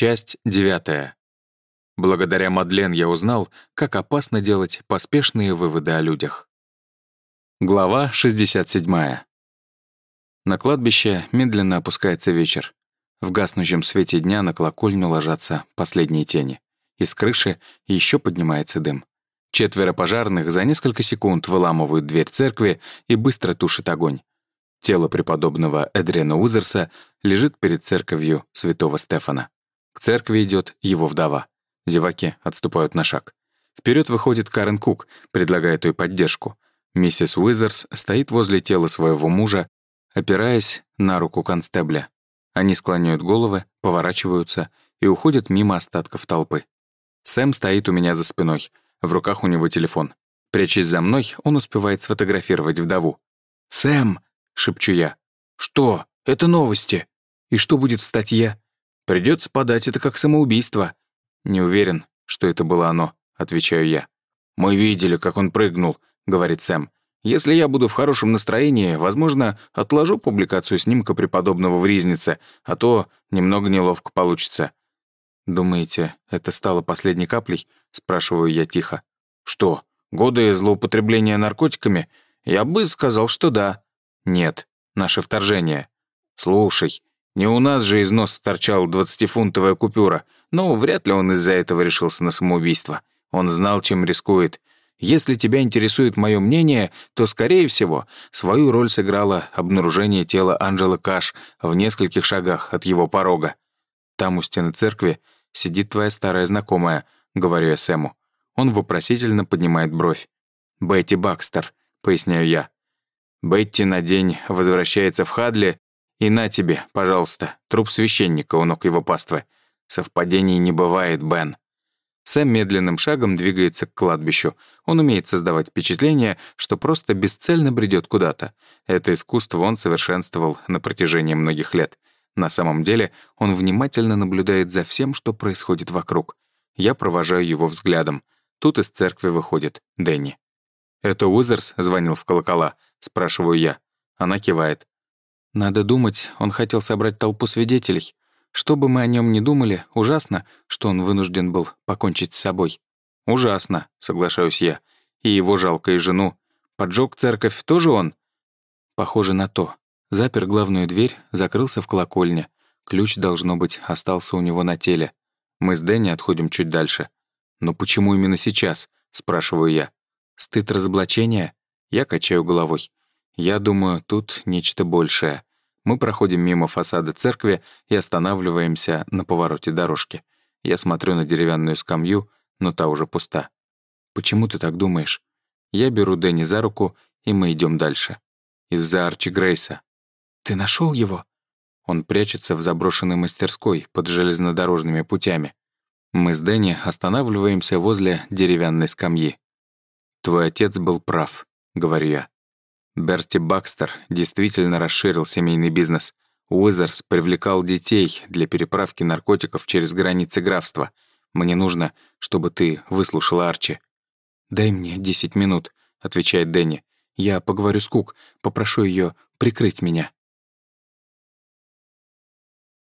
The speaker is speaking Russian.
Часть девятая. Благодаря Мадлен я узнал, как опасно делать поспешные выводы о людях. Глава 67. На кладбище медленно опускается вечер. В гаснущем свете дня на колокольню ложатся последние тени. Из крыши еще поднимается дым. Четверо пожарных за несколько секунд выламывают дверь церкви и быстро тушат огонь. Тело преподобного Эдрена Узерса лежит перед церковью святого Стефана. Церкви идет его вдова. Зеваки отступают на шаг. Вперед выходит Карен Кук, предлагая той поддержку. Миссис Уизерс стоит возле тела своего мужа, опираясь на руку констебля. Они склоняют головы, поворачиваются и уходят мимо остатков толпы. Сэм стоит у меня за спиной. В руках у него телефон. Прячась за мной, он успевает сфотографировать вдову. «Сэм!» — шепчу я. «Что? Это новости!» «И что будет в статье?» Придется подать это как самоубийство». «Не уверен, что это было оно», — отвечаю я. «Мы видели, как он прыгнул», — говорит Сэм. «Если я буду в хорошем настроении, возможно, отложу публикацию снимка преподобного в Ризнице, а то немного неловко получится». «Думаете, это стало последней каплей?» — спрашиваю я тихо. «Что, годы злоупотребления наркотиками? Я бы сказал, что да». «Нет, наше вторжение». «Слушай, не у нас же из носа торчала двадцатифунтовая купюра, но вряд ли он из-за этого решился на самоубийство. Он знал, чем рискует. Если тебя интересует мое мнение, то, скорее всего, свою роль сыграло обнаружение тела Анджела Каш в нескольких шагах от его порога. Там у стены церкви сидит твоя старая знакомая, говорю я Сэму. Он вопросительно поднимает бровь. «Бетти Бакстер», — поясняю я. Бетти на день возвращается в Хадли и на тебе, пожалуйста, труп священника у ног его паствы. Совпадений не бывает, Бен». Сэм медленным шагом двигается к кладбищу. Он умеет создавать впечатление, что просто бесцельно бредет куда-то. Это искусство он совершенствовал на протяжении многих лет. На самом деле он внимательно наблюдает за всем, что происходит вокруг. Я провожаю его взглядом. Тут из церкви выходит Дэнни. «Это Узерс?» — звонил в колокола. Спрашиваю я. Она кивает. Надо думать, он хотел собрать толпу свидетелей. Что бы мы о нем ни думали, ужасно, что он вынужден был покончить с собой. Ужасно, соглашаюсь я. И его жалко, и жену. Поджег церковь тоже он? Похоже на то. Запер главную дверь, закрылся в колокольне. Ключ, должно быть, остался у него на теле. Мы с Дэнни отходим чуть дальше. «Но почему именно сейчас?» — спрашиваю я. «Стыд разоблачения?» Я качаю головой. Я думаю, тут нечто большее. Мы проходим мимо фасада церкви и останавливаемся на повороте дорожки. Я смотрю на деревянную скамью, но та уже пуста. «Почему ты так думаешь?» Я беру Дэнни за руку, и мы идем дальше. Из-за Арчи Грейса. «Ты нашел его?» Он прячется в заброшенной мастерской под железнодорожными путями. Мы с Дэнни останавливаемся возле деревянной скамьи. «Твой отец был прав», — говорю я. Берти Бакстер действительно расширил семейный бизнес. Уизерс привлекал детей для переправки наркотиков через границы графства. Мне нужно, чтобы ты выслушала Арчи. «Дай мне десять минут», — отвечает Дэнни. «Я поговорю с Кук, попрошу ее прикрыть меня».